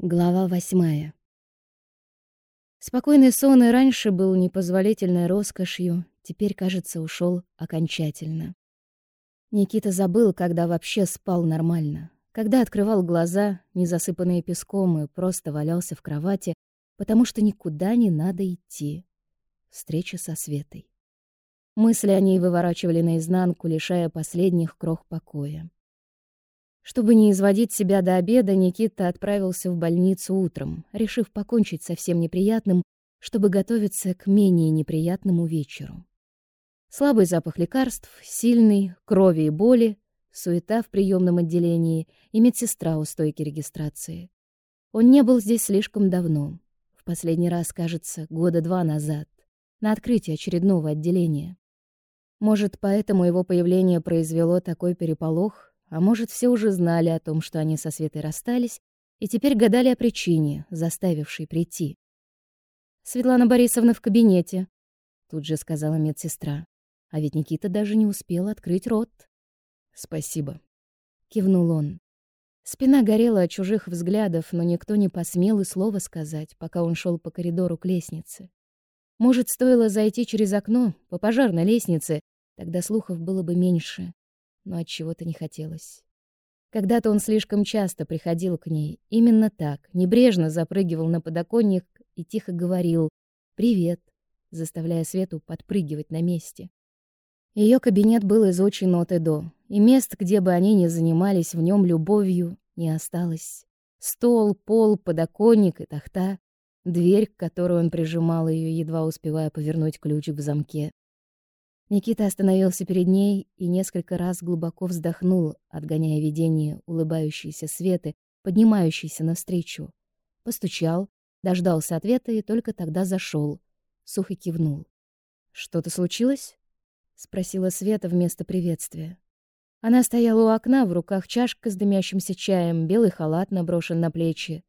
Глава восьмая. Спокойный сон и раньше был непозволительной роскошью, теперь, кажется, ушел окончательно. Никита забыл, когда вообще спал нормально, когда открывал глаза, не засыпанные песком, и просто валялся в кровати, потому что никуда не надо идти. Встреча со Светой. Мысли о ней выворачивали наизнанку, лишая последних крох покоя. Чтобы не изводить себя до обеда, Никита отправился в больницу утром, решив покончить со всем неприятным, чтобы готовиться к менее неприятному вечеру. Слабый запах лекарств, сильный, крови и боли, суета в приемном отделении и медсестра у стойки регистрации. Он не был здесь слишком давно. В последний раз, кажется, года два назад, на открытии очередного отделения. Может, поэтому его появление произвело такой переполох, а может, все уже знали о том, что они со Светой расстались, и теперь гадали о причине, заставившей прийти. «Светлана Борисовна в кабинете», — тут же сказала медсестра. А ведь Никита даже не успел открыть рот. «Спасибо», — кивнул он. Спина горела от чужих взглядов, но никто не посмел и слова сказать, пока он шел по коридору к лестнице. Может, стоило зайти через окно, по пожарной лестнице, тогда слухов было бы меньше но от чего-то не хотелось. Когда-то он слишком часто приходил к ней, именно так, небрежно запрыгивал на подоконник и тихо говорил «Привет», заставляя Свету подпрыгивать на месте. Ее кабинет был из очень от и до, и мест, где бы они ни занимались в нем любовью, не осталось. Стол, пол, подоконник и тахта, дверь, к которой он прижимал ее, едва успевая повернуть ключик в замке. Никита остановился перед ней и несколько раз глубоко вздохнул, отгоняя видение улыбающейся Светы, поднимающейся навстречу. Постучал, дождался ответа и только тогда зашел. Сухо кивнул. «Что-то случилось?» — спросила Света вместо приветствия. Она стояла у окна, в руках чашка с дымящимся чаем, белый халат наброшен на плечи.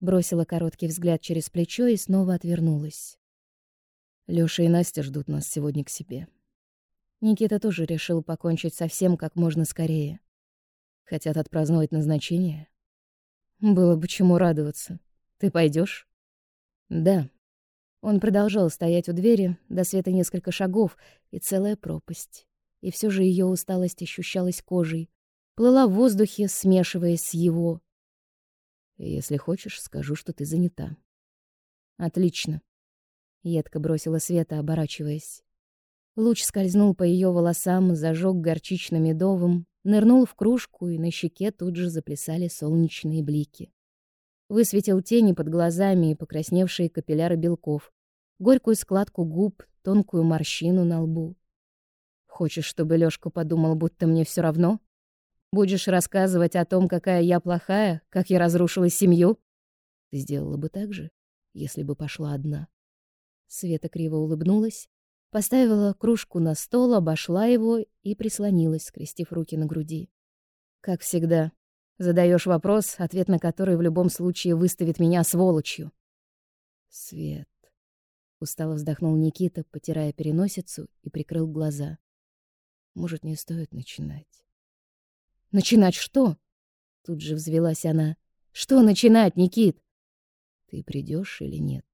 Бросила короткий взгляд через плечо и снова отвернулась. Лёша и Настя ждут нас сегодня к себе. Никита тоже решил покончить со всем как можно скорее. Хотят отпраздновать назначение? Было бы чему радоваться. Ты пойдешь? Да. Он продолжал стоять у двери, до света несколько шагов и целая пропасть. И все же ее усталость ощущалась кожей, плыла в воздухе, смешиваясь с его. Если хочешь, скажу, что ты занята. Отлично. Едко бросила Света, оборачиваясь. Луч скользнул по ее волосам, зажег горчично-медовым, нырнул в кружку, и на щеке тут же заплясали солнечные блики. Высветил тени под глазами и покрасневшие капилляры белков, горькую складку губ, тонкую морщину на лбу. Хочешь, чтобы Лёшка подумал, будто мне все равно? Будешь рассказывать о том, какая я плохая, как я разрушила семью? Ты сделала бы так же, если бы пошла одна. Света криво улыбнулась, Поставила кружку на стол, обошла его и прислонилась, скрестив руки на груди. Как всегда, задаешь вопрос, ответ на который в любом случае выставит меня сволочью. Свет. Устало вздохнул Никита, потирая переносицу и прикрыл глаза. Может, не стоит начинать. Начинать что? Тут же взвелась она. Что начинать, Никит? Ты придешь или нет?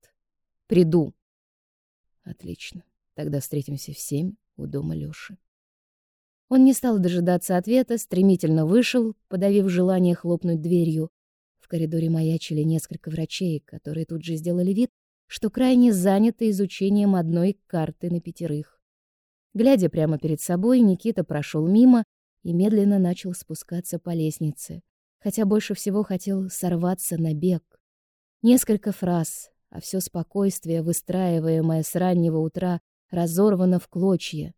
Приду. Отлично. Тогда встретимся в семь у дома Лёши. Он не стал дожидаться ответа, стремительно вышел, подавив желание хлопнуть дверью. В коридоре маячили несколько врачей, которые тут же сделали вид, что крайне заняты изучением одной карты на пятерых. Глядя прямо перед собой, Никита прошел мимо и медленно начал спускаться по лестнице, хотя больше всего хотел сорваться на бег. Несколько фраз, а все спокойствие, выстраиваемое с раннего утра разорвана в клочья.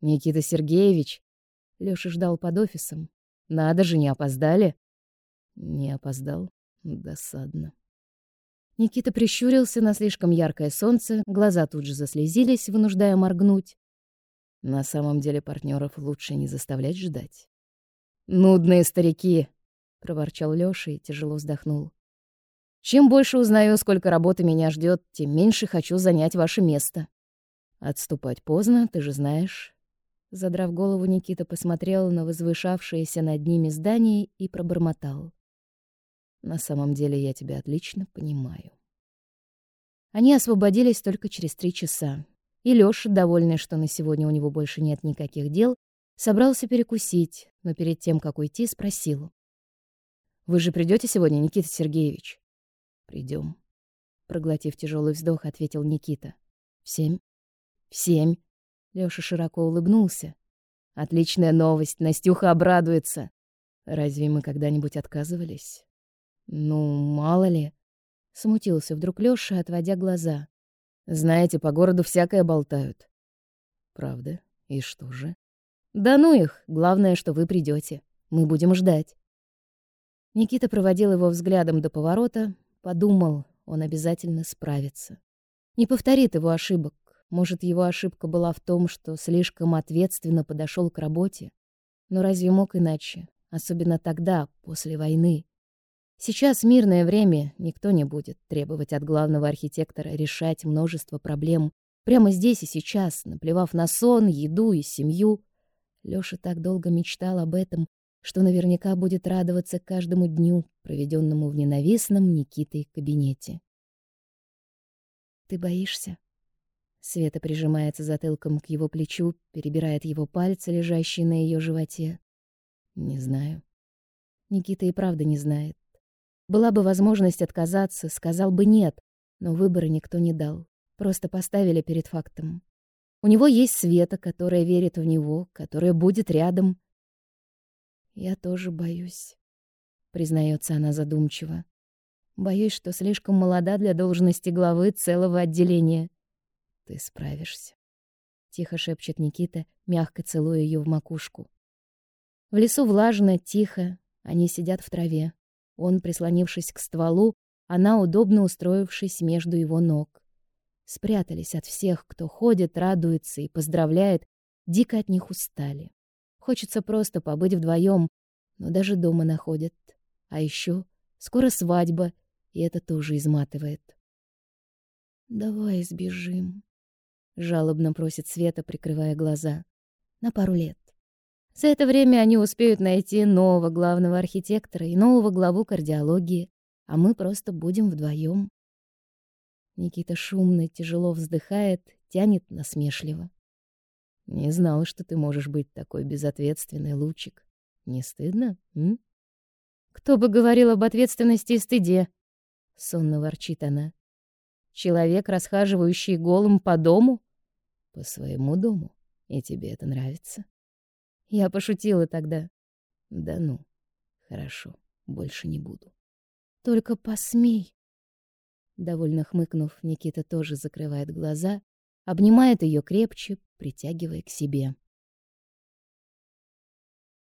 «Никита Сергеевич!» Лёша ждал под офисом. «Надо же, не опоздали?» «Не опоздал. Досадно». Никита прищурился на слишком яркое солнце, глаза тут же заслезились, вынуждая моргнуть. На самом деле партнеров лучше не заставлять ждать. «Нудные старики!» — проворчал Лёша и тяжело вздохнул. «Чем больше узнаю, сколько работы меня ждет, тем меньше хочу занять ваше место». Отступать поздно, ты же знаешь. Задрав голову, Никита посмотрел на возвышавшееся над ними здание и пробормотал. На самом деле я тебя отлично понимаю. Они освободились только через три часа. И Лёша, довольный, что на сегодня у него больше нет никаких дел, собрался перекусить, но перед тем, как уйти, спросил. «Вы же придете сегодня, Никита Сергеевич?» Придем. Проглотив тяжелый вздох, ответил Никита. «В семь?» «В семь». Лёша широко улыбнулся. «Отличная новость, Настюха обрадуется». «Разве мы когда-нибудь отказывались?» «Ну, мало ли». Смутился вдруг Лёша, отводя глаза. Знаете, по городу всякое болтают. Правда? И что же? Да ну их, главное, что вы придете. Мы будем ждать. Никита проводил его взглядом до поворота, подумал, он обязательно справится. Не повторит его ошибок. Может, его ошибка была в том, что слишком ответственно подошел к работе. Но разве мог иначе? Особенно тогда, после войны. Сейчас мирное время, никто не будет требовать от главного архитектора решать множество проблем прямо здесь и сейчас, наплевав на сон, еду и семью. Лёша так долго мечтал об этом, что наверняка будет радоваться каждому дню, проведенному в ненавистном Никитой кабинете. «Ты боишься?» Света прижимается затылком к его плечу, перебирает его пальцы, лежащие на ее животе. «Не знаю». Никита и правда не знает. Была бы возможность отказаться, сказал бы «нет», но выбора никто не дал. Просто поставили перед фактом. У него есть Света, которая верит в него, которая будет рядом. «Я тоже боюсь», — признается она задумчиво. «Боюсь, что слишком молода для должности главы целого отделения». «Ты справишься», — тихо шепчет Никита, мягко целуя ее в макушку. В лесу влажно, тихо, они сидят в траве. Он, прислонившись к стволу, она, удобно устроившись между его ног. Спрятались от всех, кто ходит, радуется и поздравляет, дико от них устали. Хочется просто побыть вдвоем, но даже дома находят. А еще скоро свадьба, и это тоже изматывает. «Давай сбежим», — жалобно просит Света, прикрывая глаза. «На пару лет». За это время они успеют найти нового главного архитектора и нового главу кардиологии, а мы просто будем вдвоем. Никита шумно, тяжело вздыхает, тянет насмешливо. Не знала, что ты можешь быть такой безответственный, Лучик. Не стыдно, м? Кто бы говорил об ответственности и стыде? Сонно ворчит она. Человек, расхаживающий голым по дому? По своему дому. И тебе это нравится? Я пошутила тогда. Да ну, хорошо, больше не буду. Только посмей. Довольно хмыкнув, Никита тоже закрывает глаза, обнимает ее крепче, притягивая к себе.